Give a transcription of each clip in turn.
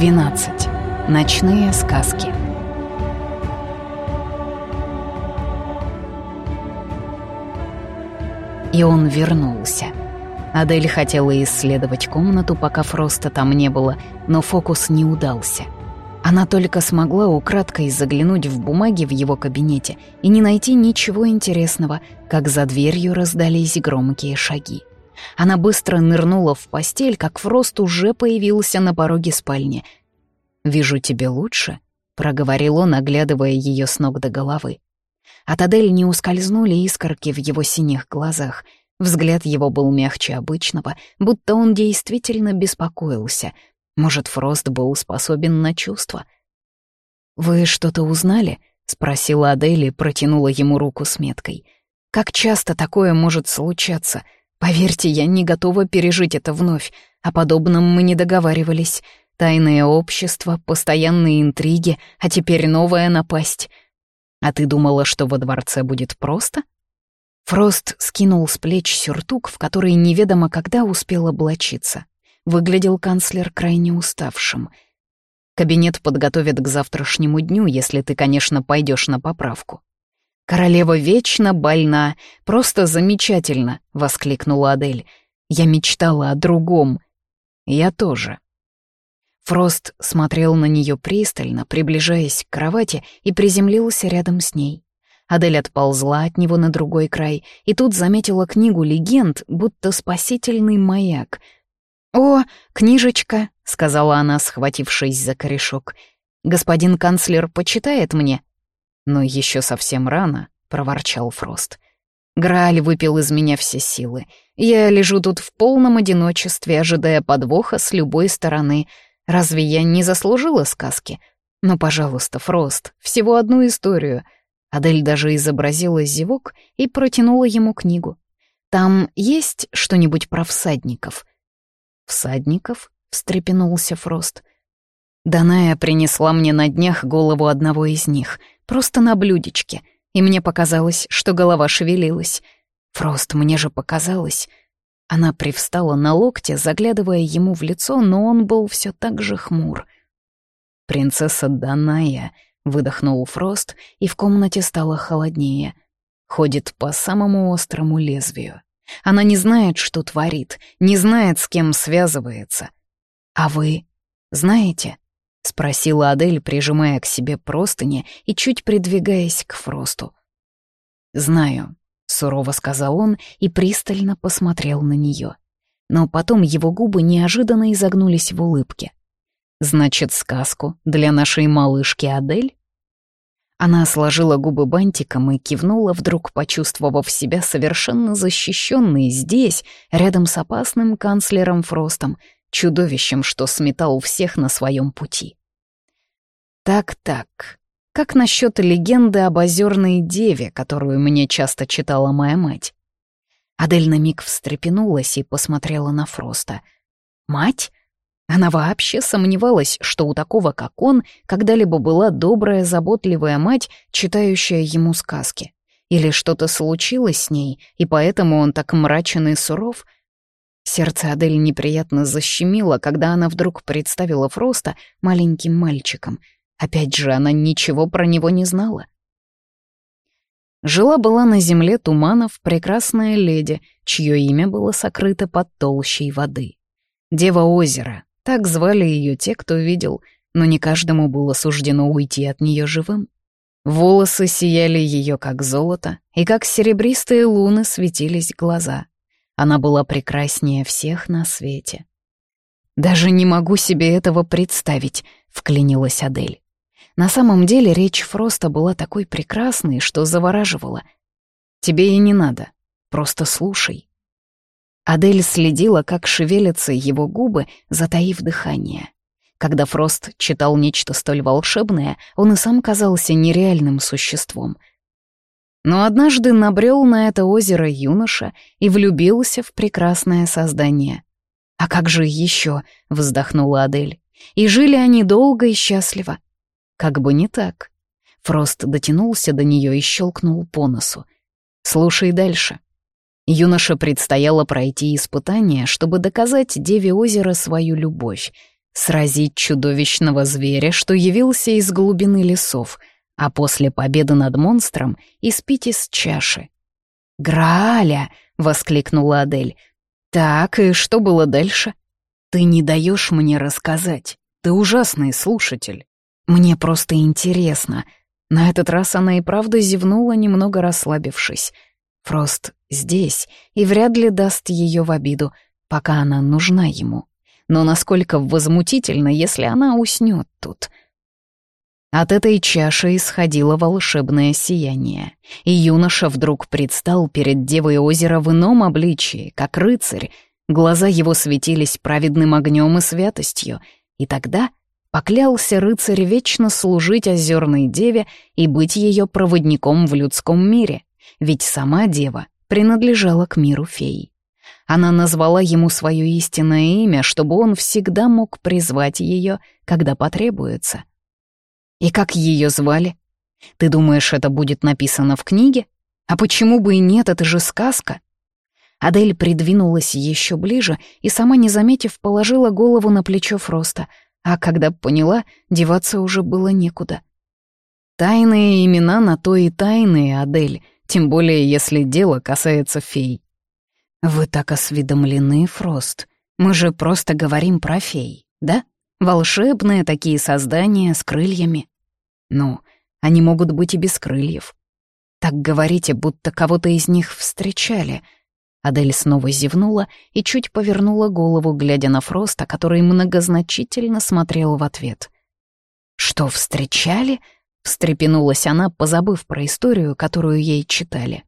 12. Ночные сказки. И он вернулся. Адель хотела исследовать комнату, пока Фроста там не было, но фокус не удался. Она только смогла украдкой заглянуть в бумаги в его кабинете и не найти ничего интересного, как за дверью раздались громкие шаги. Она быстро нырнула в постель, как Фрост уже появился на пороге спальни. «Вижу тебе лучше», — проговорил он, оглядывая ее с ног до головы. От Адель не ускользнули искорки в его синих глазах. Взгляд его был мягче обычного, будто он действительно беспокоился. Может, Фрост был способен на чувства. «Вы что-то узнали?» — спросила Адель и протянула ему руку с меткой. «Как часто такое может случаться?» Поверьте, я не готова пережить это вновь. О подобном мы не договаривались. Тайное общество, постоянные интриги, а теперь новая напасть. А ты думала, что во дворце будет просто? Фрост скинул с плеч сюртук, в который неведомо когда успел облачиться. Выглядел канцлер крайне уставшим. Кабинет подготовят к завтрашнему дню, если ты, конечно, пойдешь на поправку. «Королева вечно больна, просто замечательно!» — воскликнула Адель. «Я мечтала о другом. Я тоже». Фрост смотрел на нее пристально, приближаясь к кровати, и приземлился рядом с ней. Адель отползла от него на другой край, и тут заметила книгу легенд, будто спасительный маяк. «О, книжечка!» — сказала она, схватившись за корешок. «Господин канцлер почитает мне?» «Но еще совсем рано», — проворчал Фрост. «Грааль выпил из меня все силы. Я лежу тут в полном одиночестве, ожидая подвоха с любой стороны. Разве я не заслужила сказки? Ну, пожалуйста, Фрост, всего одну историю». Адель даже изобразила зевок и протянула ему книгу. «Там есть что-нибудь про всадников?» «Всадников?» — встрепенулся Фрост. «Даная принесла мне на днях голову одного из них просто на блюдечке, и мне показалось, что голова шевелилась. Фрост, мне же показалось. Она привстала на локте, заглядывая ему в лицо, но он был все так же хмур. «Принцесса Даная», — выдохнул Фрост, и в комнате стало холоднее. Ходит по самому острому лезвию. Она не знает, что творит, не знает, с кем связывается. А вы знаете? — спросила Адель, прижимая к себе простыни и чуть придвигаясь к Фросту. «Знаю», — сурово сказал он и пристально посмотрел на нее. Но потом его губы неожиданно изогнулись в улыбке. «Значит, сказку для нашей малышки Адель?» Она сложила губы бантиком и кивнула, вдруг почувствовав себя совершенно защищенной здесь, рядом с опасным канцлером Фростом, чудовищем, что сметал всех на своем пути. Так-так, как насчет легенды об озерной деве, которую мне часто читала моя мать? Адель на миг встрепенулась и посмотрела на Фроста. «Мать?» Она вообще сомневалась, что у такого, как он, когда-либо была добрая, заботливая мать, читающая ему сказки. Или что-то случилось с ней, и поэтому он так мрачен и суров — Сердце Адель неприятно защемило, когда она вдруг представила Фроста маленьким мальчиком. Опять же, она ничего про него не знала. Жила-была на земле туманов прекрасная леди, чье имя было сокрыто под толщей воды. Дева озера, так звали ее те, кто видел, но не каждому было суждено уйти от нее живым. Волосы сияли ее как золото, и как серебристые луны светились глаза. Она была прекраснее всех на свете. «Даже не могу себе этого представить», — вклинилась Адель. На самом деле речь Фроста была такой прекрасной, что завораживала. «Тебе и не надо, просто слушай». Адель следила, как шевелятся его губы, затаив дыхание. Когда Фрост читал нечто столь волшебное, он и сам казался нереальным существом — но однажды набрел на это озеро юноша и влюбился в прекрасное создание. «А как же еще?» — вздохнула Адель. «И жили они долго и счастливо». Как бы не так. Фрост дотянулся до нее и щелкнул по носу. «Слушай дальше». Юноше предстояло пройти испытание, чтобы доказать Деве озера свою любовь. сразить чудовищного зверя, что явился из глубины лесов, а после победы над монстром испить из чаши. «Грааля!» — воскликнула Адель. «Так, и что было дальше?» «Ты не даешь мне рассказать. Ты ужасный слушатель. Мне просто интересно». На этот раз она и правда зевнула, немного расслабившись. Фрост здесь и вряд ли даст ее в обиду, пока она нужна ему но насколько возмутительно, если она уснет тут. От этой чаши исходило волшебное сияние, и юноша вдруг предстал перед Девой озера в ином обличии, как рыцарь. Глаза его светились праведным огнем и святостью, и тогда поклялся рыцарь вечно служить озерной деве и быть ее проводником в людском мире, ведь сама дева принадлежала к миру фей. Она назвала ему свое истинное имя, чтобы он всегда мог призвать ее, когда потребуется. И как ее звали? Ты думаешь, это будет написано в книге? А почему бы и нет, это же сказка. Адель придвинулась еще ближе и, сама не заметив, положила голову на плечо Фроста, а когда поняла, деваться уже было некуда. Тайные имена на то и тайные, Адель, тем более если дело касается фей. «Вы так осведомлены, Фрост. Мы же просто говорим про фей, да? Волшебные такие создания с крыльями. Ну, они могут быть и без крыльев. Так говорите, будто кого-то из них встречали». Адель снова зевнула и чуть повернула голову, глядя на Фроста, который многозначительно смотрел в ответ. «Что, встречали?» — встрепенулась она, позабыв про историю, которую ей читали.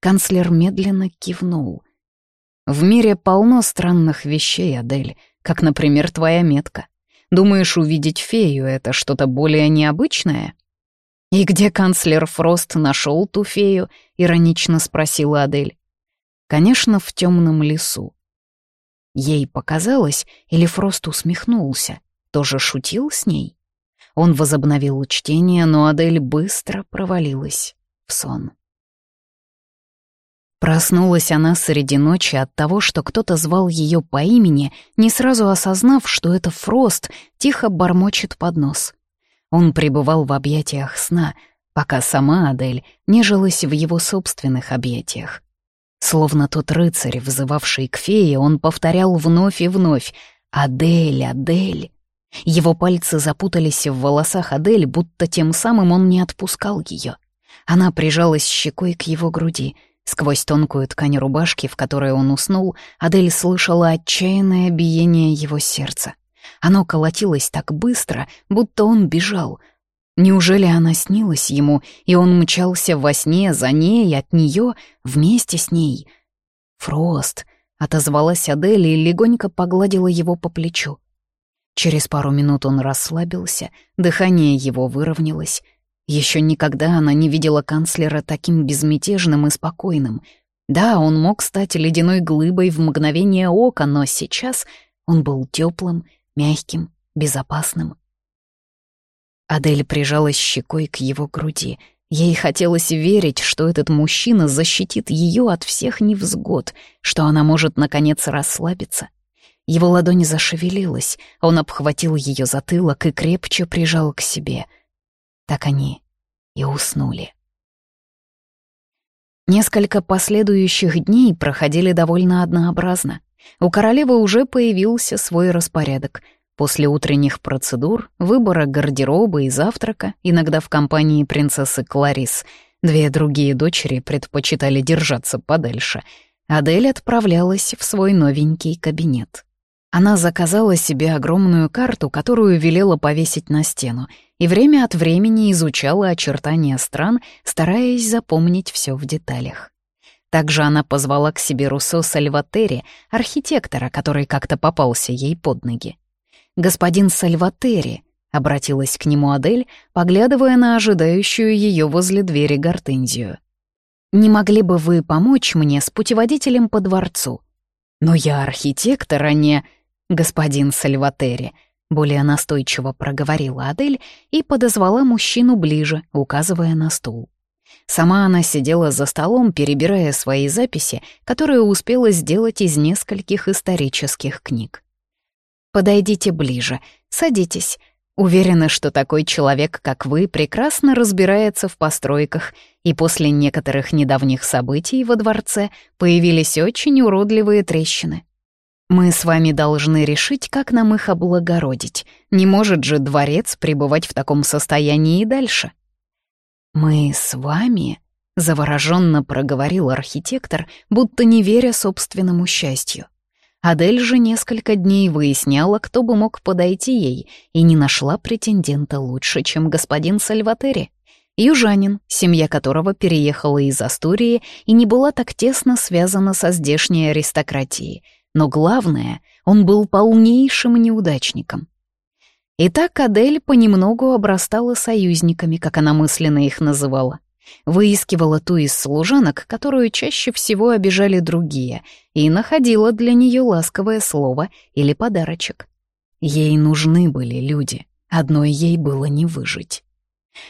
Канцлер медленно кивнул. В мире полно странных вещей, Адель, как, например, твоя метка. Думаешь, увидеть фею — это что-то более необычное?» «И где канцлер Фрост нашел ту фею?» — иронично спросила Адель. «Конечно, в темном лесу». Ей показалось, или Фрост усмехнулся, тоже шутил с ней. Он возобновил чтение, но Адель быстро провалилась в сон. Проснулась она среди ночи от того, что кто-то звал ее по имени, не сразу осознав, что это Фрост тихо бормочет под нос. Он пребывал в объятиях сна, пока сама Адель нежилась в его собственных объятиях. Словно тот рыцарь, взывавший к фее, он повторял вновь и вновь «Адель, Адель». Его пальцы запутались в волосах Адель, будто тем самым он не отпускал ее. Она прижалась щекой к его груди — Сквозь тонкую ткань рубашки, в которой он уснул, Адель слышала отчаянное биение его сердца. Оно колотилось так быстро, будто он бежал. Неужели она снилась ему, и он мчался во сне за ней, от нее, вместе с ней? «Фрост», — отозвалась Адель и легонько погладила его по плечу. Через пару минут он расслабился, дыхание его выровнялось — еще никогда она не видела канцлера таким безмятежным и спокойным. Да, он мог стать ледяной глыбой в мгновение ока, но сейчас он был теплым, мягким, безопасным. Адель прижалась щекой к его груди. Ей хотелось верить, что этот мужчина защитит ее от всех невзгод, что она может, наконец, расслабиться. Его ладонь зашевелилась, он обхватил ее затылок и крепче прижал к себе — так они и уснули. Несколько последующих дней проходили довольно однообразно. У королевы уже появился свой распорядок. После утренних процедур, выбора гардероба и завтрака, иногда в компании принцессы Кларис, две другие дочери предпочитали держаться подальше, Адель отправлялась в свой новенький кабинет. Она заказала себе огромную карту, которую велела повесить на стену, и время от времени изучала очертания стран, стараясь запомнить все в деталях. Также она позвала к себе Руссо Сальватери, архитектора, который как-то попался ей под ноги. «Господин Сальватери», — обратилась к нему Адель, поглядывая на ожидающую ее возле двери гортензию. «Не могли бы вы помочь мне с путеводителем по дворцу?» «Но я архитектор, а не...» «Господин Сальватери», — более настойчиво проговорила Адель и подозвала мужчину ближе, указывая на стул. Сама она сидела за столом, перебирая свои записи, которые успела сделать из нескольких исторических книг. подойдите ближе, садитесь. Уверена, что такой человек, как вы, прекрасно разбирается в постройках, и после некоторых недавних событий во дворце появились очень уродливые трещины. Мы с вами должны решить, как нам их облагородить. Не может же дворец пребывать в таком состоянии и дальше. Мы с вами, завороженно проговорил архитектор, будто не веря собственному счастью. Адель же несколько дней выясняла, кто бы мог подойти ей, и не нашла претендента лучше, чем господин Сальватери. Южанин, семья которого переехала из Астурии и не была так тесно связана со здешней аристократией — но главное, он был полнейшим неудачником. Итак, Адель понемногу обрастала союзниками, как она мысленно их называла. Выискивала ту из служанок, которую чаще всего обижали другие, и находила для нее ласковое слово или подарочек. Ей нужны были люди, одной ей было не выжить.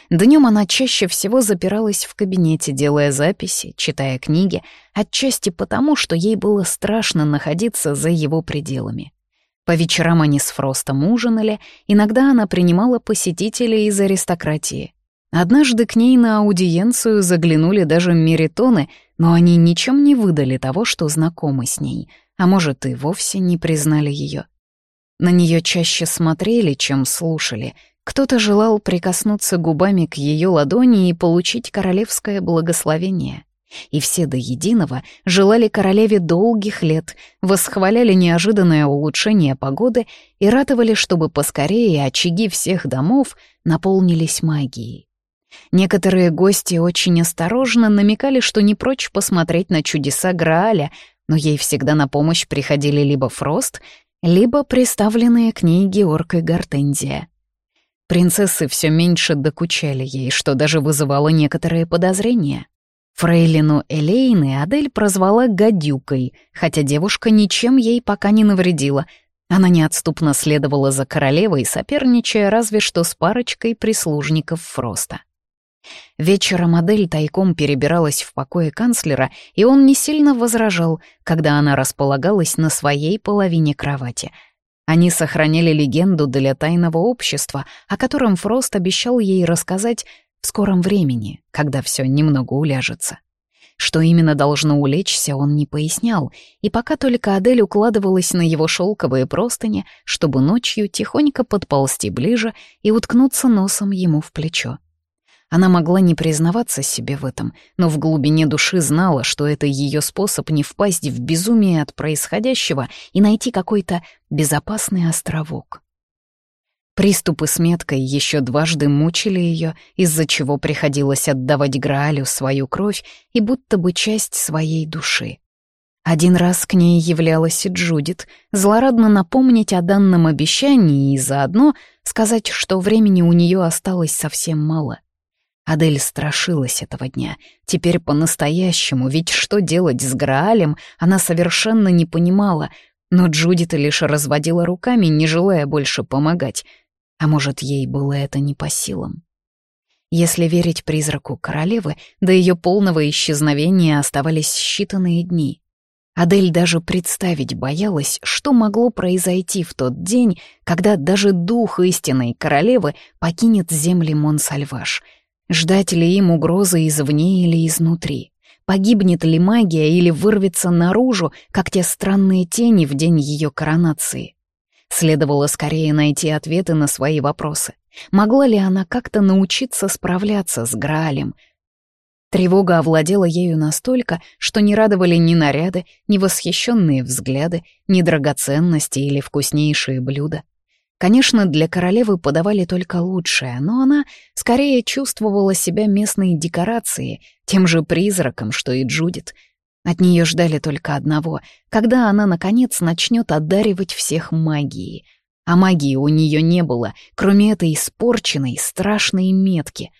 Днем она чаще всего запиралась в кабинете, делая записи, читая книги, отчасти потому, что ей было страшно находиться за его пределами. По вечерам они с Фростом ужинали, иногда она принимала посетителей из аристократии. Однажды к ней на аудиенцию заглянули даже меритоны, но они ничем не выдали того, что знакомы с ней, а может, и вовсе не признали ее. На нее чаще смотрели, чем слушали, кто-то желал прикоснуться губами к ее ладони и получить королевское благословение. И все до единого желали королеве долгих лет, восхваляли неожиданное улучшение погоды и ратовали, чтобы поскорее очаги всех домов наполнились магией. Некоторые гости очень осторожно намекали, что не прочь посмотреть на чудеса Грааля, но ей всегда на помощь приходили либо Фрост, либо приставленные к ней Георг Гортензия. Принцессы все меньше докучали ей, что даже вызывало некоторые подозрения. Фрейлину Элейны Адель прозвала «гадюкой», хотя девушка ничем ей пока не навредила. Она неотступно следовала за королевой, соперничая разве что с парочкой прислужников Фроста. Вечером Адель тайком перебиралась в покое канцлера, и он не сильно возражал, когда она располагалась на своей половине кровати — они сохраняли легенду для тайного общества, о котором Фрост обещал ей рассказать в скором времени, когда все немного уляжется. Что именно должно улечься, он не пояснял, и пока только Адель укладывалась на его шелковые простыни, чтобы ночью тихонько подползти ближе и уткнуться носом ему в плечо. Она могла не признаваться себе в этом, но в глубине души знала, что это ее способ не впасть в безумие от происходящего и найти какой-то безопасный островок. Приступы с меткой еще дважды мучили ее, из-за чего приходилось отдавать Граалю свою кровь и будто бы часть своей души. Один раз к ней являлась Джудит, злорадно напомнить о данном обещании и заодно сказать, что времени у нее осталось совсем мало. Адель страшилась этого дня. Теперь по-настоящему, ведь что делать с Граалем, она совершенно не понимала, но Джудит лишь разводила руками, не желая больше помогать. А может, ей было это не по силам? Если верить призраку королевы, до ее полного исчезновения оставались считанные дни. Адель даже представить боялась, что могло произойти в тот день, когда даже дух истинной королевы покинет земли Монсальваш — Ждать ли им угрозы извне или изнутри? Погибнет ли магия или вырвется наружу, как те странные тени в день ее коронации? Следовало скорее найти ответы на свои вопросы. Могла ли она как-то научиться справляться с Граалем? Тревога овладела ею настолько, что не радовали ни наряды, ни восхищенные взгляды, ни драгоценности или вкуснейшие блюда. Конечно, для королевы подавали только лучшее, но она скорее чувствовала себя местной декорацией, тем же призраком, что и Джудит. От нее ждали только одного, когда она, наконец, начнет одаривать всех магией. А магии у нее не было, кроме этой испорченной, страшной метки.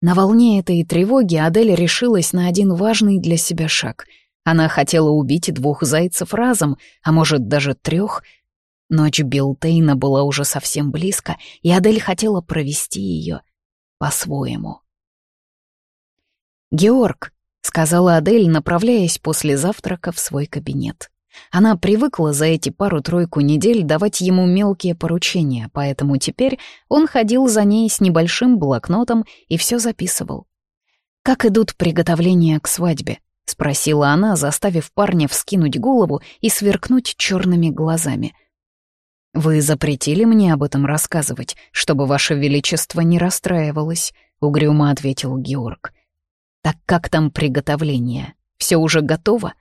На волне этой тревоги Адель решилась на один важный для себя шаг. Она хотела убить двух зайцев разом, а может, даже трех — Ночь Билтейна была уже совсем близко, и Адель хотела провести ее по-своему. «Георг», — сказала Адель, направляясь после завтрака в свой кабинет. Она привыкла за эти пару-тройку недель давать ему мелкие поручения, поэтому теперь он ходил за ней с небольшим блокнотом и все записывал. «Как идут приготовления к свадьбе?» — спросила она, заставив парня вскинуть голову и сверкнуть черными глазами. «Вы запретили мне об этом рассказывать, чтобы ваше величество не расстраивалось», — угрюмо ответил Георг. «Так как там приготовление? Все уже готово?»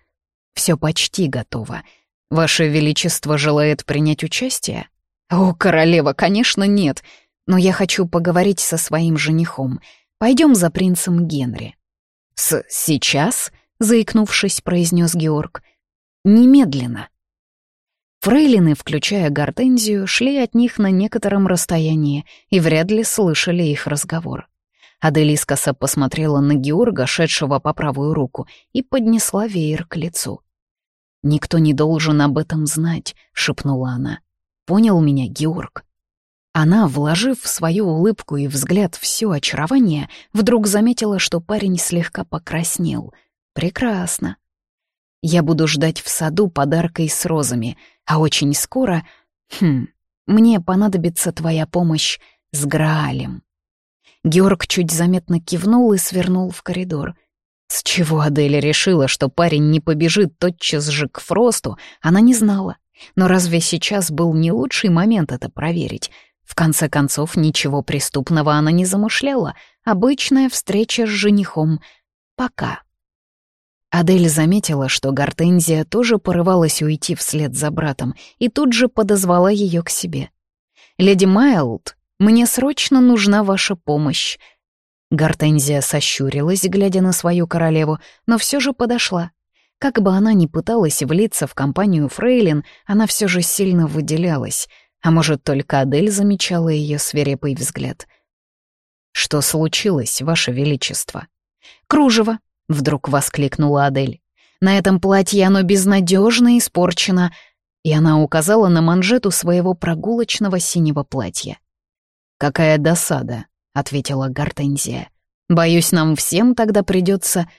Все почти готово. Ваше Величество желает принять участие? О, королева, конечно, нет. Но я хочу поговорить со своим женихом. Пойдем за принцем Генри. С сейчас, заикнувшись, произнес Георг. Немедленно. Фрейлины, включая Гортензию, шли от них на некотором расстоянии и вряд ли слышали их разговор. Адель искоса посмотрела на Георга, шедшего по правую руку, и поднесла веер к лицу. «Никто не должен об этом знать», — шепнула она. «Понял меня, Георг?» Она, вложив в свою улыбку и взгляд все очарование, вдруг заметила, что парень слегка покраснел. «Прекрасно. Я буду ждать в саду подаркой с розами, а очень скоро... Хм, мне понадобится твоя помощь с Граалем». Георг чуть заметно кивнул и свернул в коридор. С чего Аделя решила, что парень не побежит тотчас же к Фросту, она не знала. Но разве сейчас был не лучший момент это проверить? В конце концов, ничего преступного она не замышляла. Обычная встреча с женихом. Пока. Адель заметила, что Гортензия тоже порывалась уйти вслед за братом, и тут же подозвала ее к себе. «Леди Майлд, мне срочно нужна ваша помощь». Гортензия сощурилась, глядя на свою королеву, но все же подошла. Как бы она ни пыталась влиться в компанию Фрейлин, она все же сильно выделялась. А может, только Адель замечала ее свирепый взгляд. «Что случилось, Ваше Величество?» «Кружево!» — вдруг воскликнула Адель. «На этом платье оно безнадежно испорчено!» И она указала на манжету своего прогулочного синего платья. «Какая досада», — ответила Гортензия. «Боюсь, нам всем тогда придется...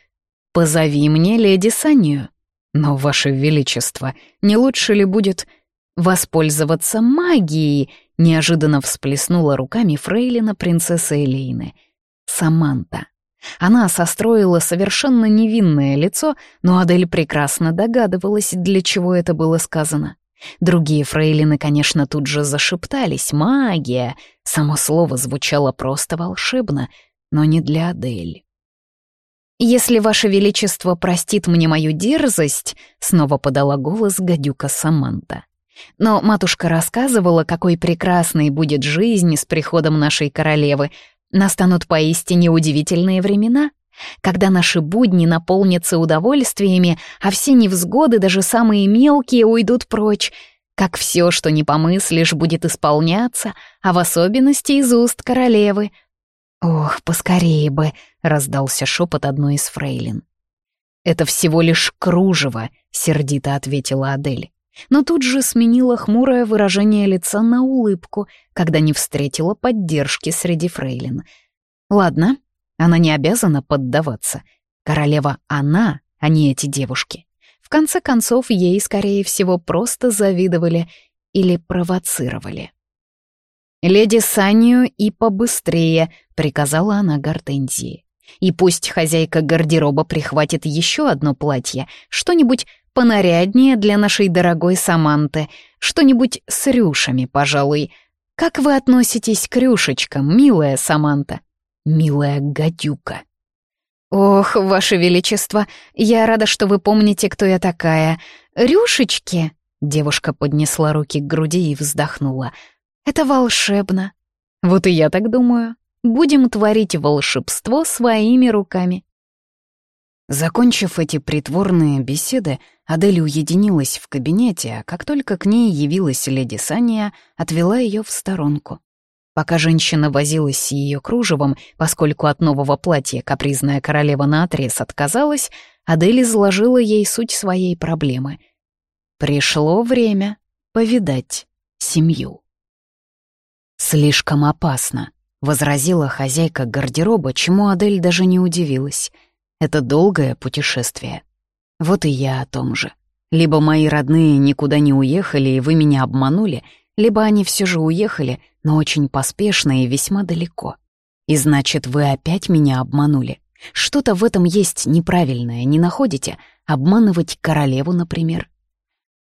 Позови мне леди Санию. Но, Ваше Величество, не лучше ли будет воспользоваться магией?» — неожиданно всплеснула руками фрейлина принцесса Элейны. Саманта. Она состроила совершенно невинное лицо, но Адель прекрасно догадывалась, для чего это было сказано. Другие фрейлины, конечно, тут же зашептались «магия». Само слово звучало просто волшебно, но не для Адель. «Если Ваше Величество простит мне мою дерзость», — снова подала голос гадюка Саманта. «Но матушка рассказывала, какой прекрасной будет жизнь с приходом нашей королевы. Настанут поистине удивительные времена» когда наши будни наполнятся удовольствиями, а все невзгоды, даже самые мелкие, уйдут прочь, как все, что не помыслишь, будет исполняться, а в особенности из уст королевы. «Ох, поскорее бы!» — раздался шепот одной из фрейлин. «Это всего лишь кружево», — сердито ответила Адель. Но тут же сменила хмурое выражение лица на улыбку, когда не встретила поддержки среди фрейлин. «Ладно, она не обязана поддаваться. Королева она, а не эти девушки. В конце концов, ей, скорее всего, просто завидовали или провоцировали. «Леди Санию и побыстрее», — приказала она Гортензии. «И пусть хозяйка гардероба прихватит еще одно платье, что-нибудь понаряднее для нашей дорогой Саманты, что-нибудь с рюшами, пожалуй. Как вы относитесь к рюшечкам, милая Саманта?» милая гадюка. «Ох, ваше величество, я рада, что вы помните, кто я такая. Рюшечки!» Девушка поднесла руки к груди и вздохнула. «Это волшебно. Вот и я так думаю. Будем творить волшебство своими руками». Закончив эти притворные беседы, Адель уединилась в кабинете, а как только к ней явилась леди Сания, отвела ее в сторонку. Пока женщина возилась с ее кружевом, поскольку от нового платья капризная королева наотрез отказалась, Адель изложила ей суть своей проблемы. Пришло время повидать семью. «Слишком опасно», — возразила хозяйка гардероба, чему Адель даже не удивилась. «Это долгое путешествие». Вот и я о том же. Либо мои родные никуда не уехали, и вы меня обманули, либо они все же уехали, но очень поспешно и весьма далеко. И значит, вы опять меня обманули. Что-то в этом есть неправильное, не находите? Обманывать королеву, например.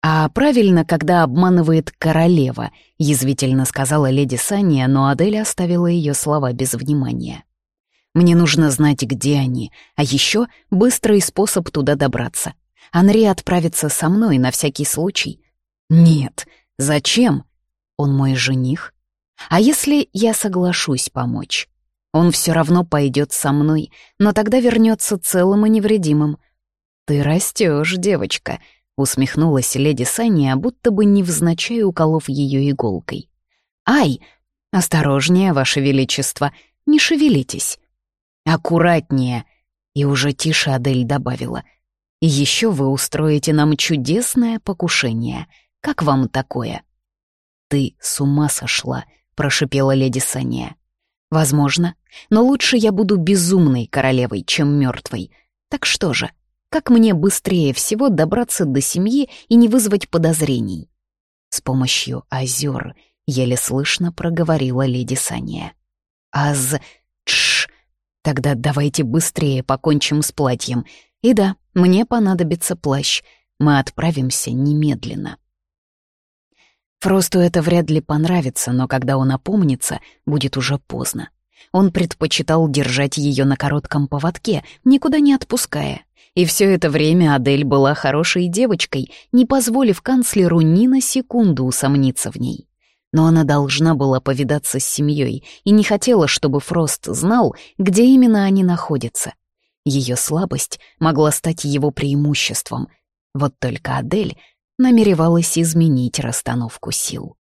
«А правильно, когда обманывает королева», — язвительно сказала леди Сания, но Адель оставила ее слова без внимания. «Мне нужно знать, где они, а еще быстрый способ туда добраться. Анри отправится со мной на всякий случай». «Нет, зачем? Он мой жених. А если я соглашусь помочь? Он все равно пойдет со мной, но тогда вернется целым и невредимым. Ты растешь, девочка», Усмехнулась леди Саня, будто бы невзначай уколов ее иголкой. «Ай! Осторожнее, ваше величество! Не шевелитесь!» «Аккуратнее!» И уже тише Адель добавила. «И еще вы устроите нам чудесное покушение. Как вам такое?» «Ты с ума сошла», — прошипела леди Саня. «Возможно, но лучше я буду безумной королевой, чем мертвой. Так что же, как мне быстрее всего добраться до семьи и не вызвать подозрений? С помощью озер еле слышно проговорила леди Сания. Аз... Тогда давайте быстрее покончим с платьем. И да, мне понадобится плащ. Мы отправимся немедленно. Фросту это вряд ли понравится, но когда он опомнится, будет уже поздно. Он предпочитал держать ее на коротком поводке, никуда не отпуская. И все это время Адель была хорошей девочкой, не позволив канцлеру ни на секунду усомниться в ней. Но она должна была повидаться с семьей и не хотела, чтобы Фрост знал, где именно они находятся. Ее слабость могла стать его преимуществом. Вот только Адель намеревалась изменить расстановку сил.